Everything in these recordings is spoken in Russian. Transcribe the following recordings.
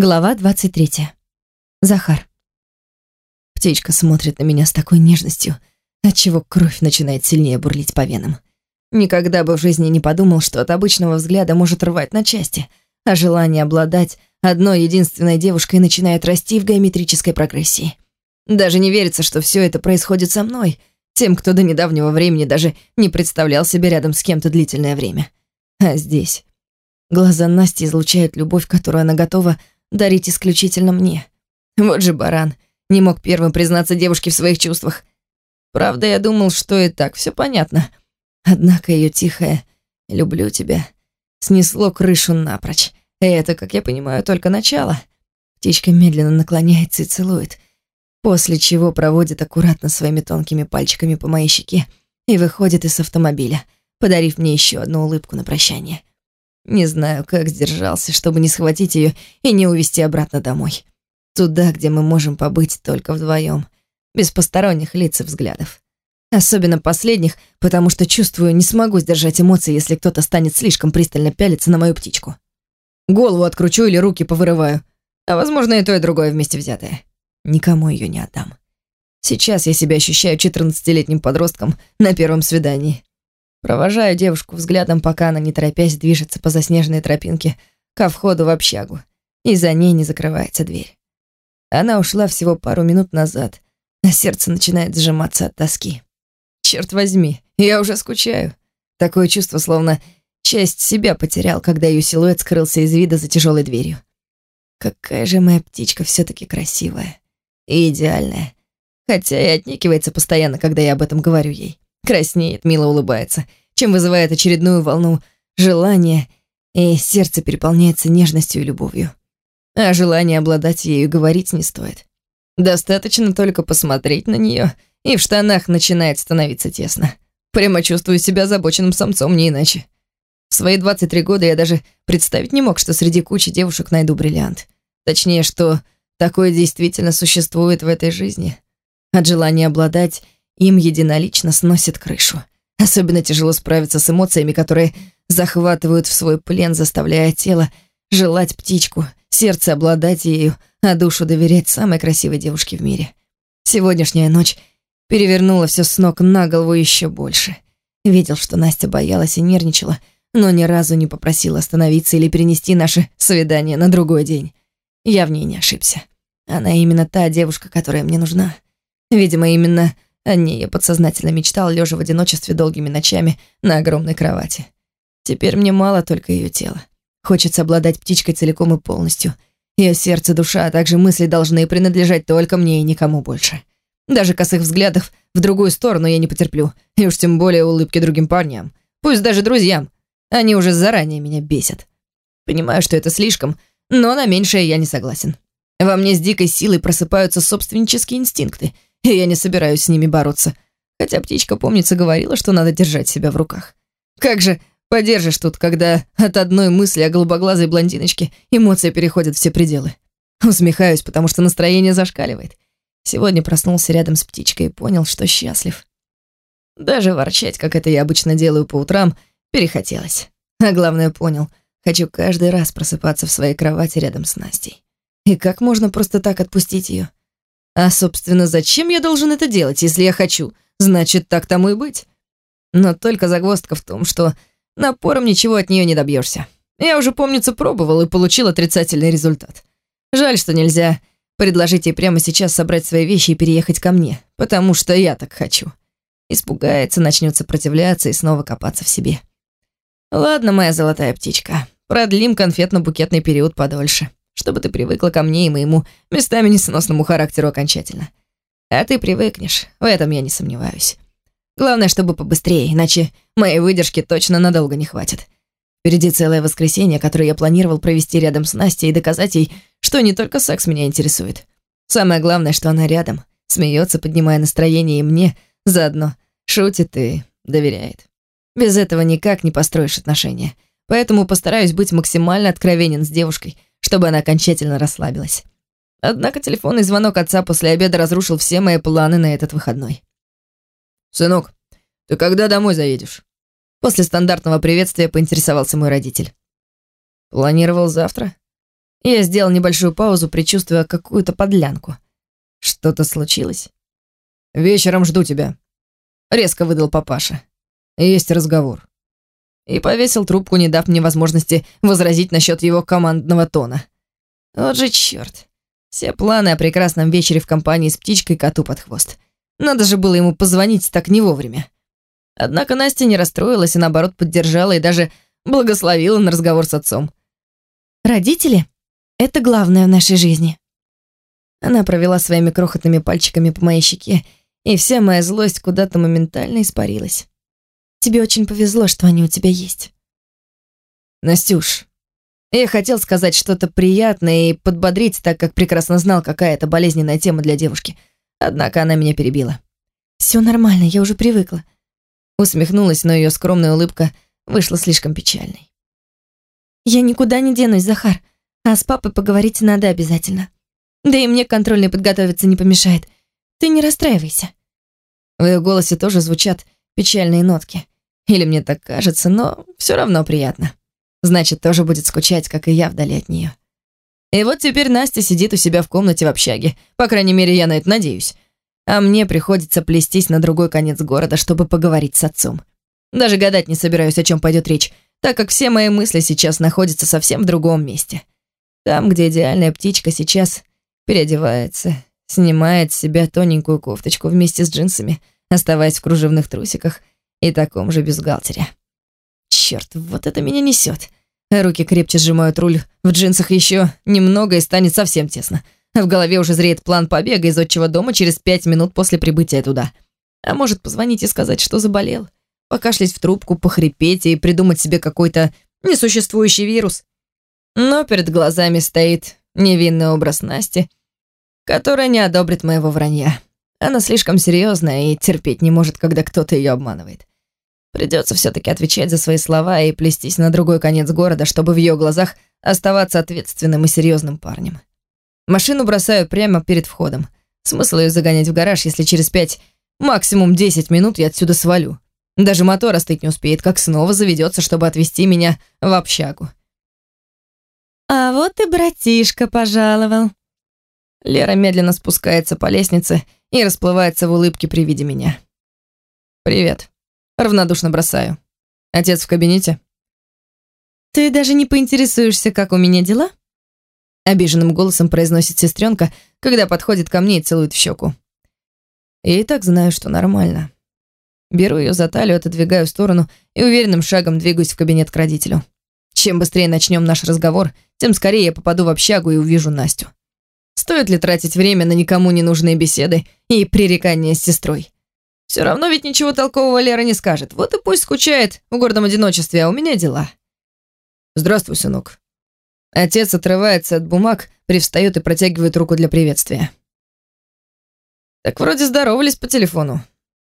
Глава 23. Захар. Птичка смотрит на меня с такой нежностью, отчего кровь начинает сильнее бурлить по венам. Никогда бы в жизни не подумал, что от обычного взгляда может рвать на части, а желание обладать одной единственной девушкой начинает расти в геометрической прогрессии. Даже не верится, что все это происходит со мной, тем, кто до недавнего времени даже не представлял себя рядом с кем-то длительное время. А здесь... Глаза Насти излучают любовь, которую она готова дарить исключительно мне. Вот же баран, не мог первым признаться девушке в своих чувствах. Правда, я думал, что и так все понятно. Однако ее тихое «люблю тебя» снесло крышу напрочь. И это, как я понимаю, только начало. Птичка медленно наклоняется и целует, после чего проводит аккуратно своими тонкими пальчиками по моей щеке и выходит из автомобиля, подарив мне еще одну улыбку на прощание. Не знаю, как сдержался, чтобы не схватить ее и не увезти обратно домой. Туда, где мы можем побыть только вдвоем, без посторонних лиц и взглядов. Особенно последних, потому что чувствую, не смогу сдержать эмоции, если кто-то станет слишком пристально пялиться на мою птичку. Голову откручу или руки повырываю. А возможно, и то, и другое вместе взятое. Никому ее не отдам. Сейчас я себя ощущаю 14-летним подростком на первом свидании. Провожаю девушку взглядом, пока она, не торопясь, движется по заснеженной тропинке ко входу в общагу, и за ней не закрывается дверь. Она ушла всего пару минут назад, а сердце начинает сжиматься от тоски. Черт возьми, я уже скучаю. Такое чувство, словно часть себя потерял, когда ее силуэт скрылся из вида за тяжелой дверью. Какая же моя птичка все таки красивая и идеальная. Хотя и отнекивается постоянно, когда я об этом говорю ей краснеет, мило улыбается, чем вызывает очередную волну желания, и сердце переполняется нежностью и любовью. А желание обладать ею говорить не стоит. Достаточно только посмотреть на нее, и в штанах начинает становиться тесно. Прямо чувствую себя забоченным самцом, не иначе. В свои 23 года я даже представить не мог, что среди кучи девушек найду бриллиант. Точнее, что такое действительно существует в этой жизни. От желания обладать им единолично сносит крышу. Особенно тяжело справиться с эмоциями, которые захватывают в свой плен, заставляя тело желать птичку, сердце обладать ею, а душу доверять самой красивой девушке в мире. Сегодняшняя ночь перевернула все с ног на голову еще больше. Видел, что Настя боялась и нервничала, но ни разу не попросила остановиться или перенести наше свидание на другой день. Я в ней не ошибся. Она именно та девушка, которая мне нужна. Видимо, именно о ней я подсознательно мечтал, лежа в одиночестве долгими ночами на огромной кровати. Теперь мне мало только ее тела. Хочется обладать птичкой целиком и полностью. Ее сердце, душа, а также мысли должны принадлежать только мне и никому больше. Даже косых взглядов в другую сторону я не потерплю. И уж тем более улыбки другим парням. Пусть даже друзьям. Они уже заранее меня бесят. Понимаю, что это слишком, но на меньшее я не согласен. Во мне с дикой силой просыпаются собственнические инстинкты — и я не собираюсь с ними бороться. Хотя птичка, помнится, говорила, что надо держать себя в руках. Как же подержишь тут, когда от одной мысли о голубоглазой блондиночке эмоции переходят все пределы? Усмехаюсь, потому что настроение зашкаливает. Сегодня проснулся рядом с птичкой и понял, что счастлив. Даже ворчать, как это я обычно делаю по утрам, перехотелось. А главное, понял, хочу каждый раз просыпаться в своей кровати рядом с Настей. И как можно просто так отпустить ее? А, собственно, зачем я должен это делать, если я хочу? Значит, так тому и быть. Но только загвоздка в том, что напором ничего от нее не добьешься. Я уже, помнится, пробовал и получил отрицательный результат. Жаль, что нельзя предложить ей прямо сейчас собрать свои вещи и переехать ко мне, потому что я так хочу. Испугается, начнет сопротивляться и снова копаться в себе. Ладно, моя золотая птичка, продлим конфетно-букетный период подольше чтобы ты привыкла ко мне и моему местами несносному характеру окончательно. А ты привыкнешь, в этом я не сомневаюсь. Главное, чтобы побыстрее, иначе моей выдержки точно надолго не хватит. Впереди целое воскресенье, которое я планировал провести рядом с Настей и доказать ей, что не только секс меня интересует. Самое главное, что она рядом, смеется, поднимая настроение и мне, заодно шутит и доверяет. Без этого никак не построишь отношения. Поэтому постараюсь быть максимально откровенен с девушкой — чтобы она окончательно расслабилась. Однако телефонный звонок отца после обеда разрушил все мои планы на этот выходной. «Сынок, ты когда домой заедешь?» После стандартного приветствия поинтересовался мой родитель. «Планировал завтра. Я сделал небольшую паузу, предчувствуя какую-то подлянку. Что-то случилось? «Вечером жду тебя», — резко выдал папаша. «Есть разговор». И повесил трубку, не дав мне возможности возразить насчет его командного тона. Вот же черт. Все планы о прекрасном вечере в компании с птичкой коту под хвост. Надо же было ему позвонить так не вовремя. Однако Настя не расстроилась и, наоборот, поддержала и даже благословила на разговор с отцом. «Родители — это главное в нашей жизни». Она провела своими крохотными пальчиками по моей щеке, и вся моя злость куда-то моментально испарилась. «Тебе очень повезло, что они у тебя есть». «Настюш, я хотел сказать что-то приятное и подбодрить, так как прекрасно знал, какая это болезненная тема для девушки. Однако она меня перебила. «Все нормально, я уже привыкла». Усмехнулась, но ее скромная улыбка вышла слишком печальной. «Я никуда не денусь, Захар, а с папой поговорить надо обязательно. Да и мне контрольный подготовиться не помешает. Ты не расстраивайся». В ее голосе тоже звучат печальные нотки. Или мне так кажется, но все равно приятно. Значит, тоже будет скучать, как и я вдали от нее. И вот теперь Настя сидит у себя в комнате в общаге. По крайней мере, я на это надеюсь. А мне приходится плестись на другой конец города, чтобы поговорить с отцом. Даже гадать не собираюсь, о чем пойдет речь, так как все мои мысли сейчас находятся совсем в другом месте. Там, где идеальная птичка сейчас переодевается, снимает с себя тоненькую кофточку вместе с джинсами, оставаясь в кружевных трусиках и таком же бюстгальтере. Черт, вот это меня несет. Руки крепче сжимают руль. В джинсах еще немного и станет совсем тесно. В голове уже зреет план побега из отчего дома через пять минут после прибытия туда. А может, позвонить и сказать, что заболел? Покашлять в трубку, похрипеть и придумать себе какой-то несуществующий вирус. Но перед глазами стоит невинный образ Насти, которая не одобрит моего вранья. Она слишком серьезная и терпеть не может, когда кто-то ее обманывает. Придется все-таки отвечать за свои слова и плестись на другой конец города, чтобы в ее глазах оставаться ответственным и серьезным парнем. Машину бросаю прямо перед входом. Смысл ее загонять в гараж, если через пять, максимум десять минут я отсюда свалю. Даже мотор остыть не успеет, как снова заведется, чтобы отвезти меня в общагу. «А вот и братишка пожаловал». Лера медленно спускается по лестнице и расплывается в улыбке при виде меня. «Привет». Равнодушно бросаю. Отец в кабинете? Ты даже не поинтересуешься, как у меня дела? Обиженным голосом произносит сестренка, когда подходит ко мне и целует в щеку. Я и так знаю, что нормально. Беру ее за талию, отодвигаю в сторону и уверенным шагом двигаюсь в кабинет к родителю. Чем быстрее начнем наш разговор, тем скорее я попаду в общагу и увижу Настю. Стоит ли тратить время на никому не нужные беседы и пререкания с сестрой? Все равно ведь ничего толкового Лера не скажет. Вот и пусть скучает в гордом одиночестве, а у меня дела. Здравствуй, сынок. Отец отрывается от бумаг, привстает и протягивает руку для приветствия. Так вроде здоровались по телефону.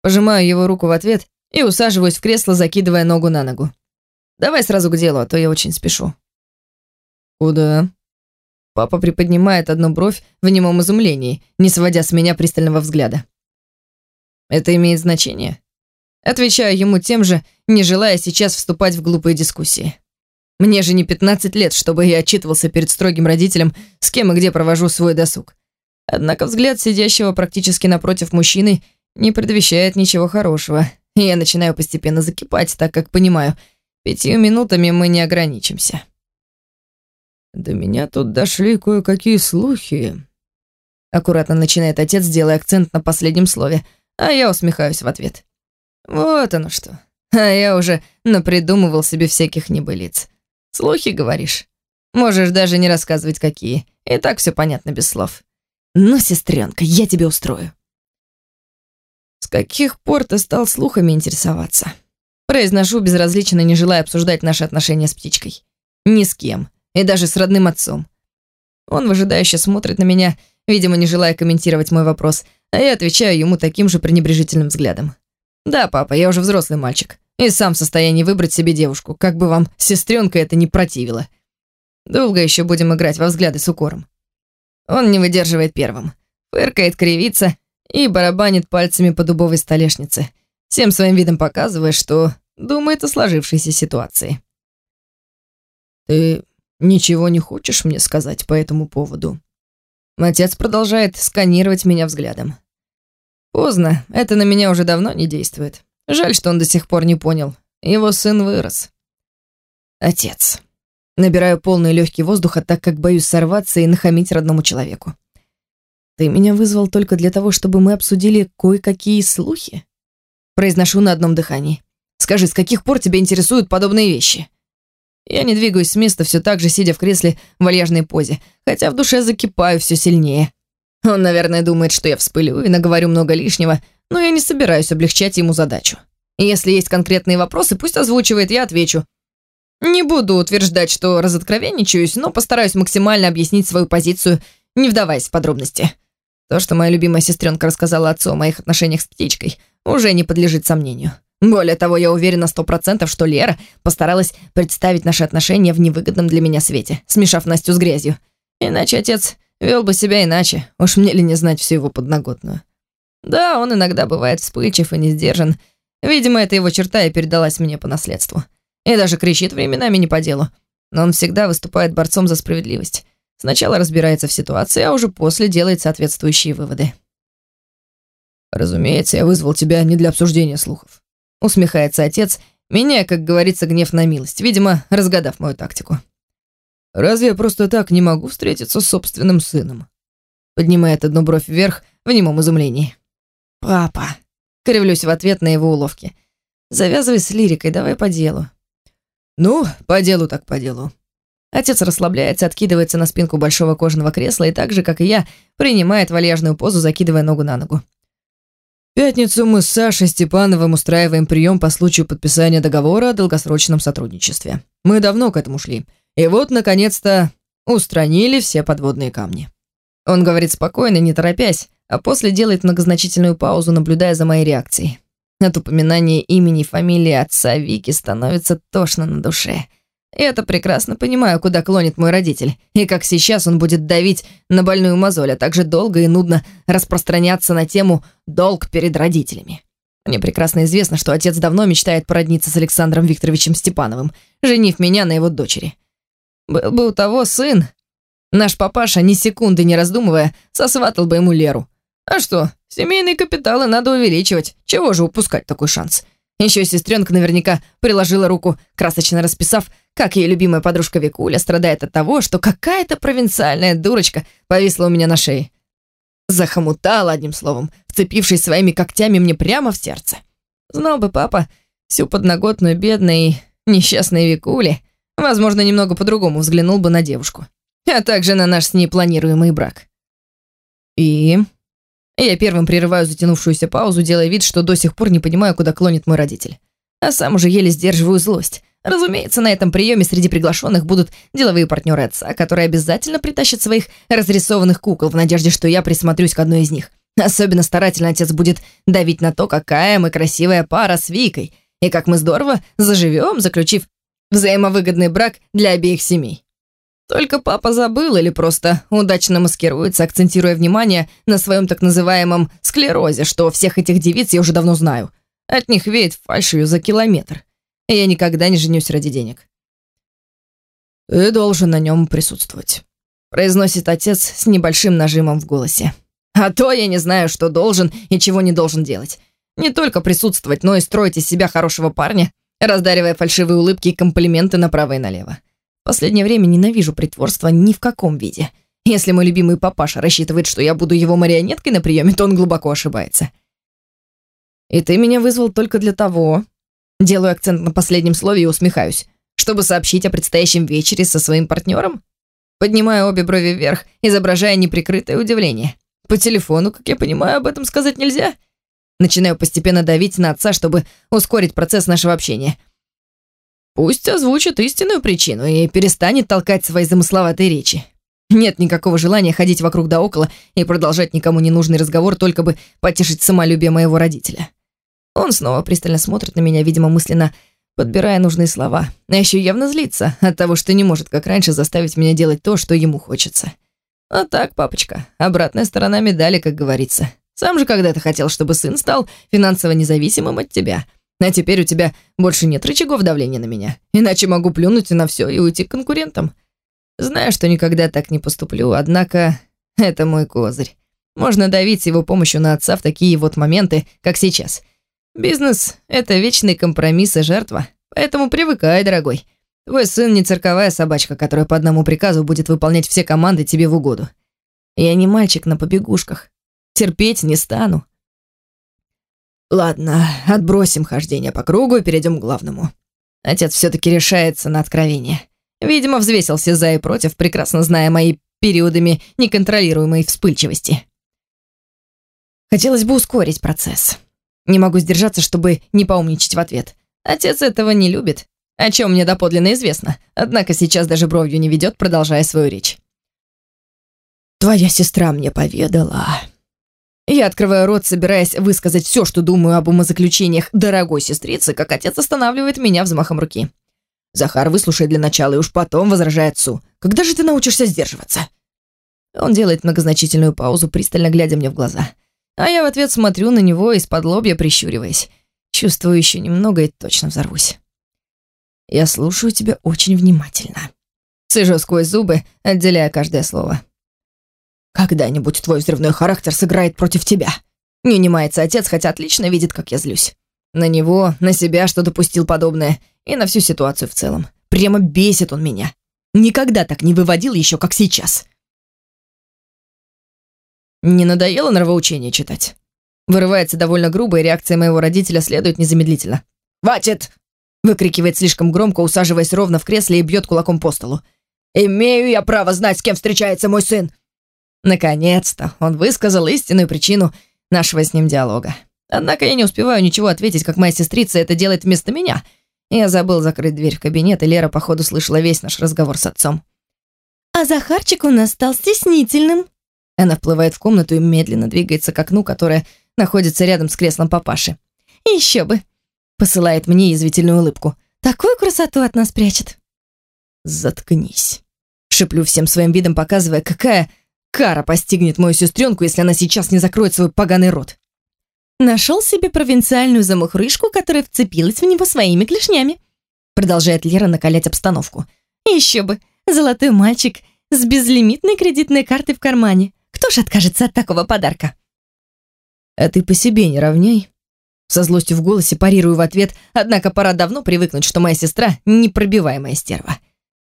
Пожимаю его руку в ответ и усаживаюсь в кресло, закидывая ногу на ногу. Давай сразу к делу, а то я очень спешу. Куда? Папа приподнимает одну бровь в немом изумлении, не сводя с меня пристального взгляда. Это имеет значение? Отвечаю ему тем же, не желая сейчас вступать в глупые дискуссии. Мне же не 15 лет, чтобы я отчитывался перед строгим родителем, с кем и где провожу свой досуг. Однако взгляд сидящего практически напротив мужчины не предвещает ничего хорошего, и я начинаю постепенно закипать, так как понимаю, пятью минутами мы не ограничимся. «До меня тут дошли кое-какие слухи», — аккуратно начинает отец, делая акцент на последнем слове — а я усмехаюсь в ответ. Вот оно что. А я уже напридумывал себе всяких небылиц. Слухи, говоришь? Можешь даже не рассказывать, какие. И так все понятно без слов. Ну, сестренка, я тебе устрою. С каких пор ты стал слухами интересоваться? Произношу безразлично, не желая обсуждать наши отношения с птичкой. Ни с кем. И даже с родным отцом. Он выжидающе смотрит на меня, видимо, не желая комментировать мой вопрос, а я отвечаю ему таким же пренебрежительным взглядом. «Да, папа, я уже взрослый мальчик, и сам в состоянии выбрать себе девушку, как бы вам сестренка это не противила. Долго еще будем играть во взгляды с укором». Он не выдерживает первым, фыркает, кривится и барабанит пальцами по дубовой столешнице, всем своим видом показывая, что думает о сложившейся ситуации. «Ты ничего не хочешь мне сказать по этому поводу?» Отец продолжает сканировать меня взглядом. Поздно, это на меня уже давно не действует. Жаль, что он до сих пор не понял. Его сын вырос. Отец. Набираю полный легкий воздуха, так как боюсь сорваться и нахамить родному человеку. Ты меня вызвал только для того, чтобы мы обсудили кое-какие слухи? Произношу на одном дыхании. Скажи, с каких пор тебя интересуют подобные вещи? Я не двигаюсь с места, все так же сидя в кресле в вальяжной позе, хотя в душе закипаю все сильнее. Он, наверное, думает, что я вспылю и наговорю много лишнего, но я не собираюсь облегчать ему задачу. Если есть конкретные вопросы, пусть озвучивает, я отвечу. Не буду утверждать, что разоткровенничаюсь, но постараюсь максимально объяснить свою позицию, не вдаваясь в подробности. То, что моя любимая сестренка рассказала отцу о моих отношениях с птичкой, уже не подлежит сомнению. Более того, я уверена сто процентов, что Лера постаралась представить наши отношения в невыгодном для меня свете, смешав Настю с грязью. Иначе отец вел бы себя иначе, уж мне ли не знать всю его подноготную. Да, он иногда бывает вспыльчив и не сдержан. Видимо, это его черта и передалась мне по наследству. И даже кричит временами не по делу. Но он всегда выступает борцом за справедливость. Сначала разбирается в ситуации, а уже после делает соответствующие выводы. «Разумеется, я вызвал тебя не для обсуждения слухов усмехается отец, меняя, как говорится, гнев на милость, видимо, разгадав мою тактику. «Разве я просто так не могу встретиться с собственным сыном?» Поднимает одну бровь вверх в немом изумлении. «Папа!» Кривлюсь в ответ на его уловки. «Завязывай с лирикой, давай по делу». «Ну, по делу так по делу». Отец расслабляется, откидывается на спинку большого кожаного кресла и так же, как и я, принимает вальяжную позу, закидывая ногу на ногу пятницу мы с Сашей Степановым устраиваем прием по случаю подписания договора о долгосрочном сотрудничестве. Мы давно к этому шли. И вот, наконец-то, устранили все подводные камни. Он говорит спокойно, не торопясь, а после делает многозначительную паузу, наблюдая за моей реакцией. От упоминания имени и фамилии отца Вики становится тошно на душе. Я-то прекрасно понимаю, куда клонит мой родитель, и как сейчас он будет давить на больную мозоль, а также долго и нудно распространяться на тему «долг перед родителями». Мне прекрасно известно, что отец давно мечтает породниться с Александром Викторовичем Степановым, женив меня на его дочери. Был бы у того сын, наш папаша, ни секунды не раздумывая, сосватал бы ему Леру. А что, семейные капиталы надо увеличивать, чего же упускать такой шанс? Еще сестренка наверняка приложила руку, красочно расписав, как ее любимая подружка Викуля страдает от того, что какая-то провинциальная дурочка повисла у меня на шее. Захомутала, одним словом, вцепившись своими когтями мне прямо в сердце. Знал бы папа всю подноготную бедной несчастной Викули, возможно, немного по-другому взглянул бы на девушку, а также на наш с ней планируемый брак. И... Я первым прерываю затянувшуюся паузу, делая вид, что до сих пор не понимаю, куда клонит мой родитель. А сам уже еле сдерживаю злость. Разумеется, на этом приеме среди приглашенных будут деловые партнеры отца, которые обязательно притащат своих разрисованных кукол в надежде, что я присмотрюсь к одной из них. Особенно старательно отец будет давить на то, какая мы красивая пара с Викой, и как мы здорово заживем, заключив взаимовыгодный брак для обеих семей. Только папа забыл или просто удачно маскируется, акцентируя внимание на своем так называемом склерозе, что всех этих девиц я уже давно знаю. От них веет фальшью за километр и я никогда не женюсь ради денег. «Ты должен на нем присутствовать», — произносит отец с небольшим нажимом в голосе. «А то я не знаю, что должен и чего не должен делать. Не только присутствовать, но и строить из себя хорошего парня, раздаривая фальшивые улыбки и комплименты направо и налево. Последнее время ненавижу притворство ни в каком виде. Если мой любимый папаша рассчитывает, что я буду его марионеткой на приеме, то он глубоко ошибается. И ты меня вызвал только для того, Делаю акцент на последнем слове и усмехаюсь. Чтобы сообщить о предстоящем вечере со своим партнером? Поднимаю обе брови вверх, изображая неприкрытое удивление. По телефону, как я понимаю, об этом сказать нельзя. Начинаю постепенно давить на отца, чтобы ускорить процесс нашего общения. Пусть озвучит истинную причину и перестанет толкать свои замысловатые речи. Нет никакого желания ходить вокруг да около и продолжать никому ненужный разговор, только бы потешить самолюбие моего родителя. Он снова пристально смотрит на меня, видимо, мысленно подбирая нужные слова. А еще явно злится от того, что не может, как раньше, заставить меня делать то, что ему хочется. А так, папочка, обратная сторона медали, как говорится. Сам же когда-то хотел, чтобы сын стал финансово независимым от тебя. А теперь у тебя больше нет рычагов давления на меня. Иначе могу плюнуть на все и уйти к конкурентам. Знаю, что никогда так не поступлю, однако это мой козырь. Можно давить его помощью на отца в такие вот моменты, как сейчас. Бизнес — это вечный компромисс и жертва, поэтому привыкай, дорогой. Твой сын не цирковая собачка, которая по одному приказу будет выполнять все команды тебе в угоду. Я не мальчик на побегушках. Терпеть не стану. Ладно, отбросим хождение по кругу и перейдем к главному. Отец все-таки решается на откровение. Видимо, взвесился за и против, прекрасно зная мои периодами неконтролируемой вспыльчивости. Хотелось бы ускорить процесс. Не могу сдержаться, чтобы не поумничать в ответ. Отец этого не любит, о чем мне доподлинно известно, однако сейчас даже бровью не ведет, продолжая свою речь. «Твоя сестра мне поведала». Я открываю рот, собираясь высказать все, что думаю об умозаключениях дорогой сестрицы, как отец останавливает меня взмахом руки. Захар, выслушай для начала и уж потом возражай отцу. Когда же ты научишься сдерживаться?» Он делает многозначительную паузу, пристально глядя мне в глаза. А я в ответ смотрю на него из-под лобья, прищуриваясь. Чувствую еще немного и точно взорвусь. Я слушаю тебя очень внимательно. Сижу сквозь зубы, отделяя каждое слово. Когда-нибудь твой взрывной характер сыграет против тебя. Не унимается отец, хотя отлично видит, как я злюсь. На него, на себя, что допустил подобное, и на всю ситуацию в целом. Прямо бесит он меня. Никогда так не выводил еще, как сейчас. Не надоело нравоучение читать? Вырывается довольно грубо, и реакция моего родителя следует незамедлительно. «Хватит!» Выкрикивает слишком громко, усаживаясь ровно в кресле и бьет кулаком по столу. «Имею я право знать, с кем встречается мой сын!» Наконец-то он высказал истинную причину нашего с ним диалога. Однако я не успеваю ничего ответить, как моя сестрица это делает вместо меня. Я забыл закрыть дверь в кабинет, и Лера, походу, слышала весь наш разговор с отцом. «А Захарчик у нас стал стеснительным». Она вплывает в комнату и медленно двигается к окну, которое находится рядом с креслом папаши. «Еще бы!» Посылает мне язвительную улыбку. «Такую красоту от нас прячет!» «Заткнись!» Шиплю всем своим видом, показывая, какая кара постигнет мою сестренку, если она сейчас не закроет свой поганый рот. Нашел себе провинциальную замухрышку, которая вцепилась в него своими клешнями. Продолжает Лера накалять обстановку. Еще бы, золотой мальчик с безлимитной кредитной картой в кармане. Кто ж откажется от такого подарка? А ты по себе не равняй. Со злостью в голосе парирую в ответ, однако пора давно привыкнуть, что моя сестра — непробиваемая стерва.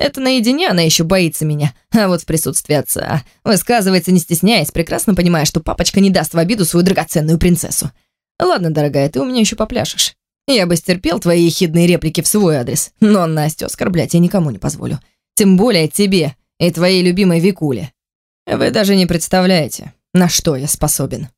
Это наедине она еще боится меня, а вот в присутствии отца высказывается, не стесняясь, прекрасно понимая, что папочка не даст в обиду свою драгоценную принцессу. Ладно, дорогая, ты у меня еще попляшешь. Я бы стерпел твои ехидные реплики в свой адрес, но Настю оскорблять я никому не позволю. Тем более тебе и твоей любимой Викуле. Вы даже не представляете, на что я способен.